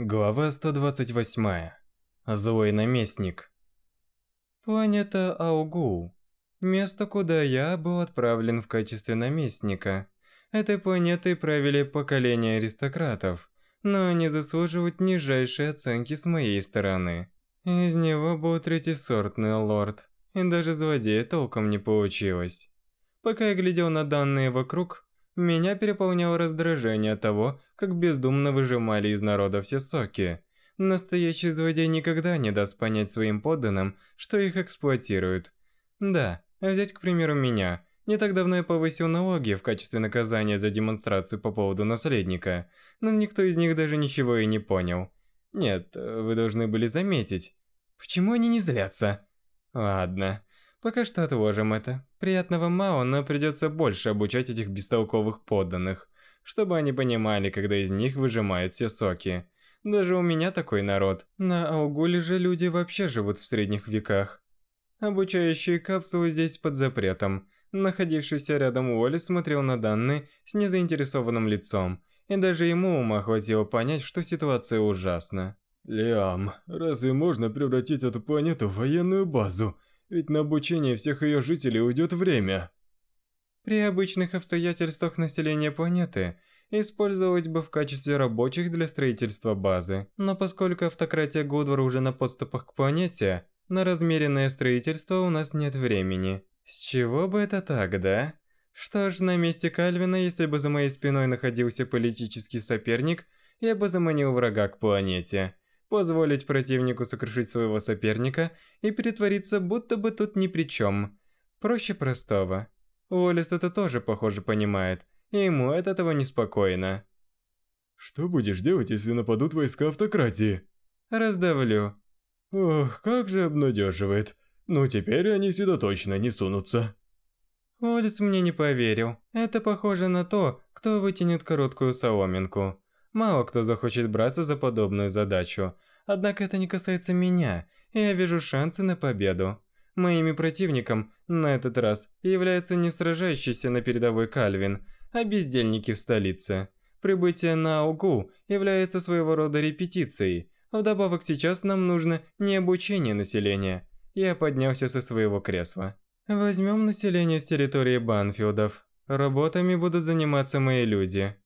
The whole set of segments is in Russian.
Глава 128. Злой наместник. Планета Аугул. Место, куда я был отправлен в качестве наместника. Этой планетой правили поколения аристократов, но они заслуживают нижайшей оценки с моей стороны. Из него был третьесортный лорд, и даже злодея толком не получилось. Пока я глядел на данные вокруг, меня переполняло раздражение от того, как бездумно выжимали из народа все соки. Настоящий злодей никогда не даст понять своим подданным, что их эксплуатируют. Да, взять, к примеру, меня. Не так давно я повысил налоги в качестве наказания за демонстрацию по поводу наследника, но никто из них даже ничего и не понял. Нет, вы должны были заметить. Почему они не злятся? Ладно, Пока что отложим это. Приятного мало, но придется больше обучать этих бестолковых подданных, чтобы они понимали, когда из них выжимают все соки. Даже у меня такой народ. На Аугуле же люди вообще живут в средних веках. Обучающие капсулы здесь под запретом. Находившийся рядом Уолли смотрел на данные с незаинтересованным лицом, и даже ему ума хватило понять, что ситуация ужасна. Лиам, разве можно превратить эту планету в военную базу? Ведь на обучение всех ее жителей уйдет время. При обычных обстоятельствах населения планеты использовать бы в качестве рабочих для строительства базы. Но поскольку автократия Гудвар уже на подступах к планете, на размеренное строительство у нас нет времени. С чего бы это так, да? Что ж, на месте Кальвина, если бы за моей спиной находился политический соперник, я бы заманил врага к планете позволить противнику сокрушить своего соперника и притвориться, будто бы тут ни при чем. Проще простого. Уоллес это тоже, похоже, понимает, и ему от этого неспокойно. «Что будешь делать, если нападут войска автократии?» «Раздавлю». «Ох, как же обнадеживает. Ну, теперь они сюда точно не сунутся». Уоллес мне не поверил. Это похоже на то, кто вытянет короткую соломинку. Мало кто захочет браться за подобную задачу. Однако это не касается меня, и я вижу шансы на победу. Моими противником на этот раз является не сражающийся на передовой Кальвин, а бездельники в столице. Прибытие на Аугу является своего рода репетицией. Вдобавок сейчас нам нужно не обучение населения. Я поднялся со своего кресла. Возьмем население с территории Банфилдов. Работами будут заниматься мои люди.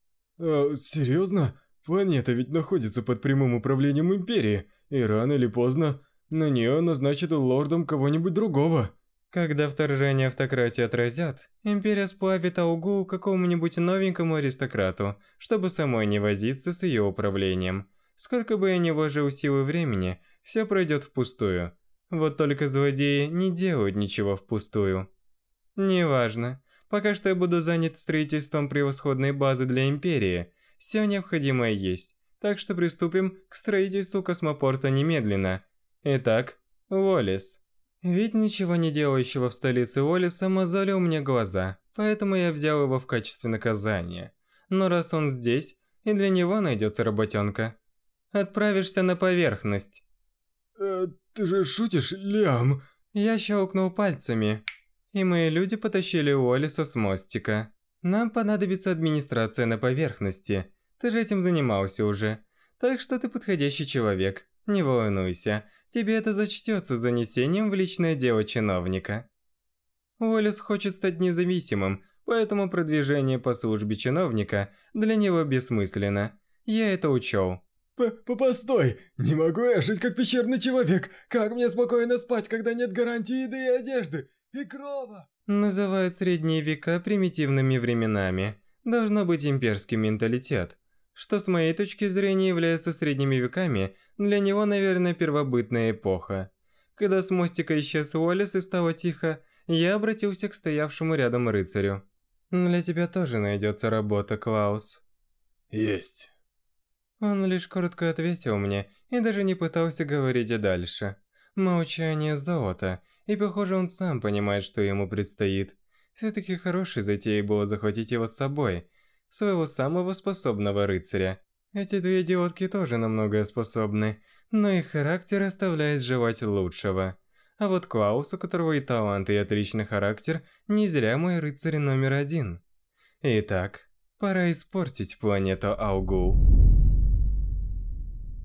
А, серьезно? Планета ведь находится под прямым управлением Империи, и рано или поздно на нее назначат лордом кого-нибудь другого. Когда вторжение автократии отразят, Империя сплавит Аугу какому-нибудь новенькому аристократу, чтобы самой не возиться с ее управлением. Сколько бы я ни вложил силы времени, все пройдет впустую. Вот только злодеи не делают ничего впустую. Неважно. Пока что я буду занят строительством превосходной базы для Империи. Все необходимое есть. Так что приступим к строительству космопорта немедленно. Итак, Уоллес. Ведь ничего не делающего в столице Уоллеса мозолил мне глаза, поэтому я взял его в качестве наказания. Но раз он здесь, и для него найдется работенка. Отправишься на поверхность. Э, ты же шутишь, Лям? Я щелкнул пальцами и мои люди потащили Уоллеса с мостика. Нам понадобится администрация на поверхности. Ты же этим занимался уже. Так что ты подходящий человек. Не волнуйся, тебе это зачтется занесением в личное дело чиновника. Уоллес хочет стать независимым, поэтому продвижение по службе чиновника для него бессмысленно. Я это учел. П -п Постой! Не могу я жить как пещерный человек! Как мне спокойно спать, когда нет гарантии еды и одежды? И крова!» Называют средние века примитивными временами. Должно быть имперский менталитет. Что с моей точки зрения является средними веками, для него, наверное, первобытная эпоха. Когда с мостика исчез Уоллес и стало тихо, я обратился к стоявшему рядом рыцарю. «Для тебя тоже найдется работа, Клаус». «Есть». Он лишь коротко ответил мне и даже не пытался говорить дальше. Молчание золота, и похоже он сам понимает, что ему предстоит. Все-таки хорошей затеей было захватить его с собой, своего самого способного рыцаря. Эти две идиотки тоже на многое способны, но их характер оставляет желать лучшего. А вот Клаус, у которого и талант, и отличный характер, не зря мой рыцарь номер один. Итак, пора испортить планету Аугул.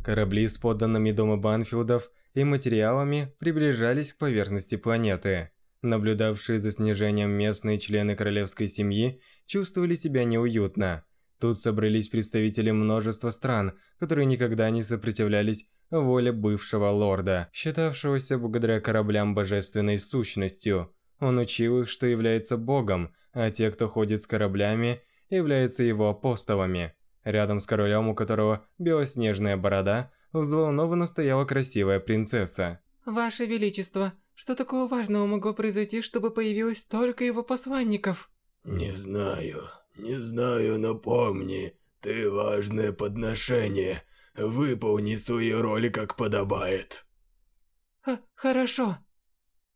Корабли с подданными дома Банфилдов и материалами приближались к поверхности планеты. Наблюдавшие за снижением местные члены королевской семьи чувствовали себя неуютно. Тут собрались представители множества стран, которые никогда не сопротивлялись воле бывшего лорда, считавшегося благодаря кораблям божественной сущностью. Он учил их, что является богом, а те, кто ходит с кораблями, являются его апостолами. Рядом с королем, у которого белоснежная борода, взволнованно стояла красивая принцесса. «Ваше Величество, что такого важного могло произойти, чтобы появилось столько его посланников?» «Не знаю, не знаю, но помни, ты важное подношение. Выполни свою роль как подобает». Х «Хорошо».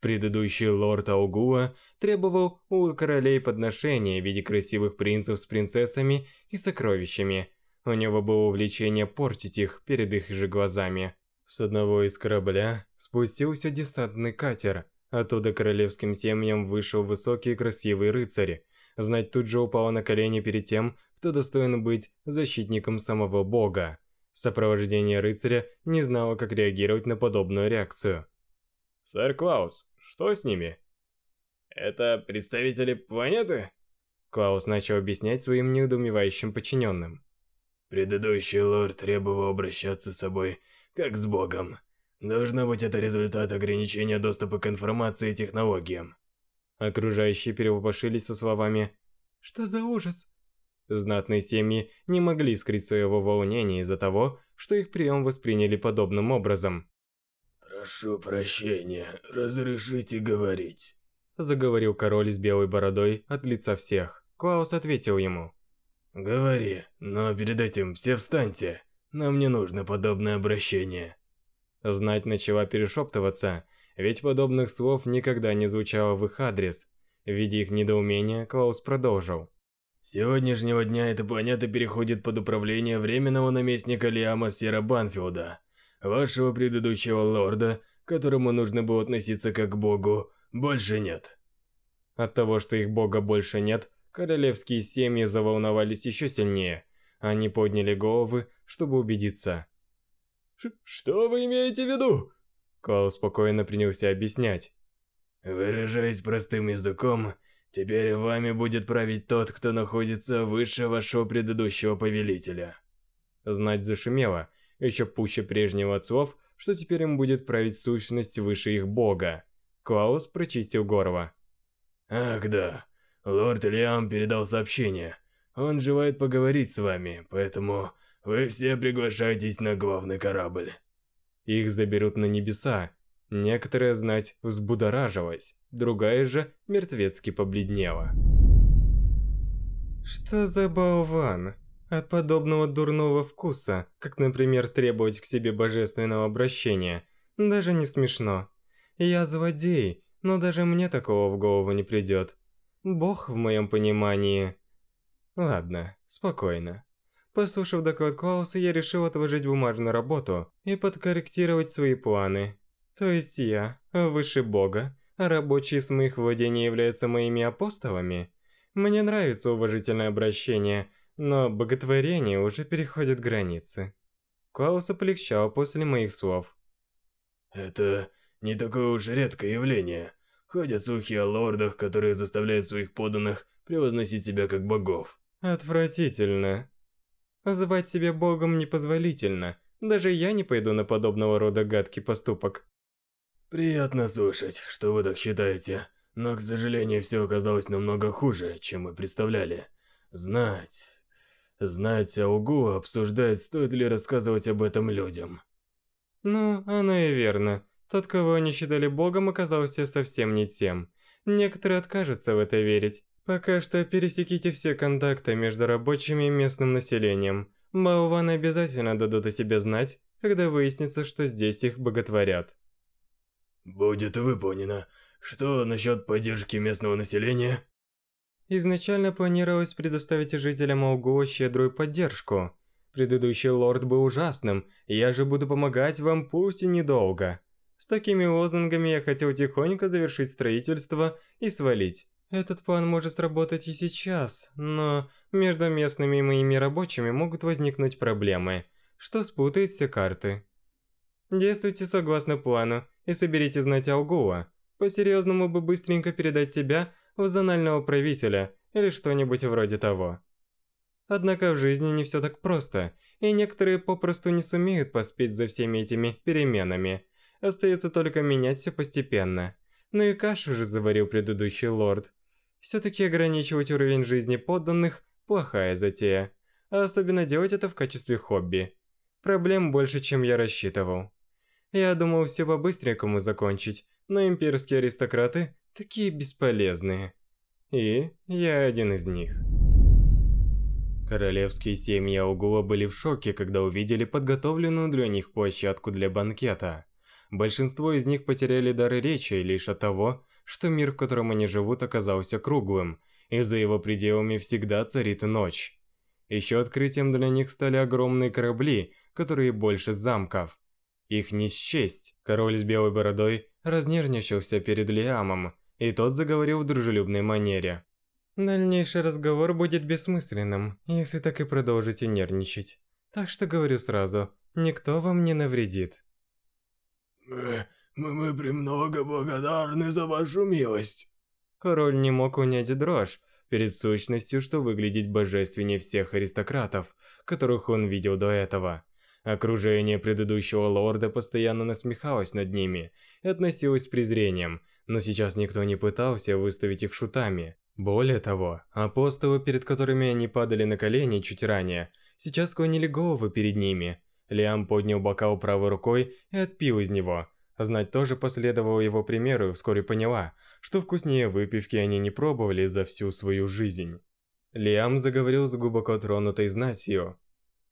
Предыдущий лорд Аугуа требовал у королей подношения в виде красивых принцев с принцессами и сокровищами. У него было увлечение портить их перед их же глазами. С одного из корабля спустился десантный катер. Оттуда королевским семьям вышел высокий красивый рыцарь. Знать тут же упала на колени перед тем, кто достоин быть защитником самого бога. Сопровождение рыцаря не знало, как реагировать на подобную реакцию. «Сэр Клаус, что с ними?» «Это представители планеты?» Клаус начал объяснять своим неудумевающим подчиненным. «Предыдущий лорд требовал обращаться с собой как с богом. Должно быть, это результат ограничения доступа к информации и технологиям. Окружающие перевопошились со словами «Что за ужас?» Знатные семьи не могли скрыть своего волнения из-за того, что их прием восприняли подобным образом. «Прошу прощения, разрешите говорить», – заговорил король с белой бородой от лица всех. Клаус ответил ему. «Говори, но перед этим все встаньте. Нам не нужно подобное обращение. Знать начала перешептываться, ведь подобных слов никогда не звучало в их адрес. Видя их недоумение, Клаус продолжил. С сегодняшнего дня эта планета переходит под управление временного наместника Лиама Сера Банфилда, вашего предыдущего лорда, которому нужно было относиться как к богу, больше нет. От того, что их бога больше нет, королевские семьи заволновались еще сильнее. Они подняли головы, чтобы убедиться. «Что вы имеете в виду?» Клаус спокойно принялся объяснять. «Выражаясь простым языком, теперь вами будет править тот, кто находится выше вашего предыдущего повелителя». Знать зашумело, еще пуще прежнего от слов, что теперь им будет править сущность выше их бога. Клаус прочистил горло. «Ах да, лорд Лиам передал сообщение. Он желает поговорить с вами, поэтому вы все приглашаетесь на главный корабль. Их заберут на небеса. Некоторая знать взбудоражилась, другая же мертвецки побледнела. Что за болван? От подобного дурного вкуса, как, например, требовать к себе божественного обращения, даже не смешно. Я злодей, но даже мне такого в голову не придет. Бог, в моем понимании... Ладно, спокойно. Послушав доклад Клауса, я решил отложить бумажную работу и подкорректировать свои планы. То есть я, выше бога, а рабочие с моих владений являются моими апостолами. Мне нравится уважительное обращение, но боготворение уже переходит границы. Клаусу полегчало после моих слов. Это не такое уж редкое явление. Ходят слухи о лордах, которые заставляют своих подданных превозносить себя как богов. Отвратительно. Звать себя богом непозволительно. Даже я не пойду на подобного рода гадкий поступок. Приятно слышать, что вы так считаете. Но, к сожалению, все оказалось намного хуже, чем мы представляли. Знать... Знать Аугу обсуждать, стоит ли рассказывать об этом людям. Ну, оно и верно. Тот, кого они считали богом, оказался совсем не тем. Некоторые откажутся в это верить. Пока что пересеките все контакты между рабочими и местным населением. Болваны обязательно дадут о себе знать, когда выяснится, что здесь их боготворят. Будет выполнено. Что насчет поддержки местного населения? Изначально планировалось предоставить жителям Алгуа щедрую поддержку. Предыдущий лорд был ужасным, я же буду помогать вам пусть и недолго. С такими лозунгами я хотел тихонько завершить строительство и свалить. Этот план может сработать и сейчас, но между местными и моими рабочими могут возникнуть проблемы. что спутает все карты. Действуйте согласно плану и соберите знать Алгула. По-серьезному бы быстренько передать себя в зонального правителя или что-нибудь вроде того. Однако в жизни не все так просто, и некоторые попросту не сумеют поспеть за всеми этими переменами. Остается только менять все постепенно. Ну и кашу же заварил предыдущий лорд. Все-таки ограничивать уровень жизни подданных – плохая затея. А особенно делать это в качестве хобби. Проблем больше, чем я рассчитывал. Я думал все по-быстренькому закончить, но имперские аристократы такие бесполезные. И я один из них. Королевские семьи Аугула были в шоке, когда увидели подготовленную для них площадку для банкета. Большинство из них потеряли дар речи лишь от того, что мир, в котором они живут, оказался круглым, и за его пределами всегда царит ночь. Еще открытием для них стали огромные корабли, которые больше замков. Их не счесть. Король с белой бородой разнервничался перед Лиамом, и тот заговорил в дружелюбной манере. Дальнейший разговор будет бессмысленным, если так и продолжите нервничать. Так что говорю сразу, никто вам не навредит. Мы, мы, мы премного благодарны за вашу милость. Король не мог унять дрожь перед сущностью, что выглядеть божественнее всех аристократов, которых он видел до этого. Окружение предыдущего лорда постоянно насмехалось над ними и относилось с презрением, но сейчас никто не пытался выставить их шутами. Более того, апостолы, перед которыми они падали на колени чуть ранее, сейчас склонили головы перед ними. Лиам поднял бокал правой рукой и отпил из него. Знать тоже последовала его примеру и вскоре поняла, что вкуснее выпивки они не пробовали за всю свою жизнь. Лиам заговорил с глубоко тронутой знатью,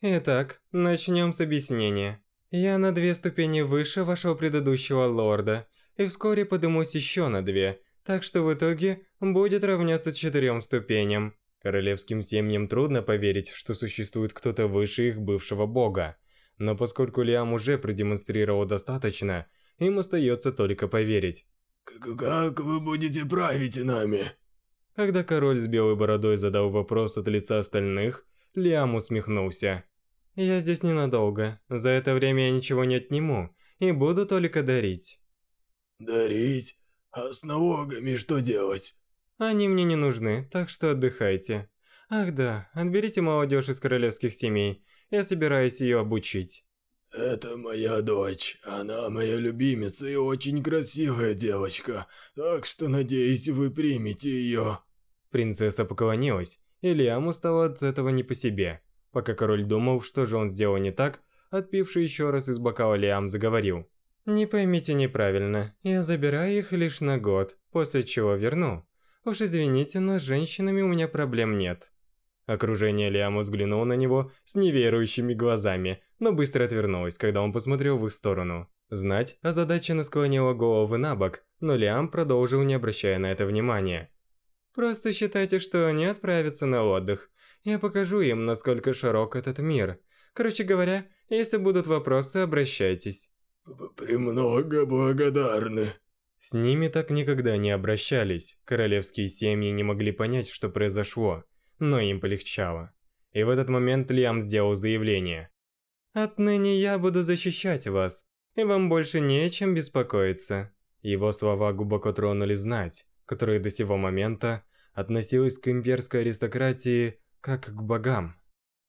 Итак, начнем с объяснения. Я на две ступени выше вашего предыдущего лорда, и вскоре подымусь еще на две, так что в итоге будет равняться четырем ступеням. Королевским семьям трудно поверить, что существует кто-то выше их бывшего бога. Но поскольку Лиам уже продемонстрировал достаточно, им остается только поверить. «Как вы будете править нами?» Когда король с белой бородой задал вопрос от лица остальных, Лиам усмехнулся. Я здесь ненадолго. За это время я ничего не отниму и буду только дарить. Дарить? А с налогами что делать? Они мне не нужны, так что отдыхайте. Ах да, отберите молодежь из королевских семей. Я собираюсь ее обучить. Это моя дочь. Она моя любимица и очень красивая девочка. Так что надеюсь, вы примете ее. Принцесса поклонилась, и Лиаму стало от этого не по себе. Пока король думал, что же он сделал не так, отпивший еще раз из бокала Лиам заговорил. «Не поймите неправильно, я забираю их лишь на год, после чего верну. Уж извините, но с женщинами у меня проблем нет». Окружение Лиама взглянуло на него с неверующими глазами, но быстро отвернулось, когда он посмотрел в их сторону. Знать озадаченно склонила головы на бок, но Лиам продолжил, не обращая на это внимания. «Просто считайте, что они отправятся на отдых. Я покажу им, насколько широк этот мир. Короче говоря, если будут вопросы, обращайтесь. Премного благодарны. С ними так никогда не обращались. Королевские семьи не могли понять, что произошло, но им полегчало. И в этот момент Лиам сделал заявление. «Отныне я буду защищать вас, и вам больше не о чем беспокоиться». Его слова глубоко тронули знать, которая до сего момента относилась к имперской аристократии как к богам.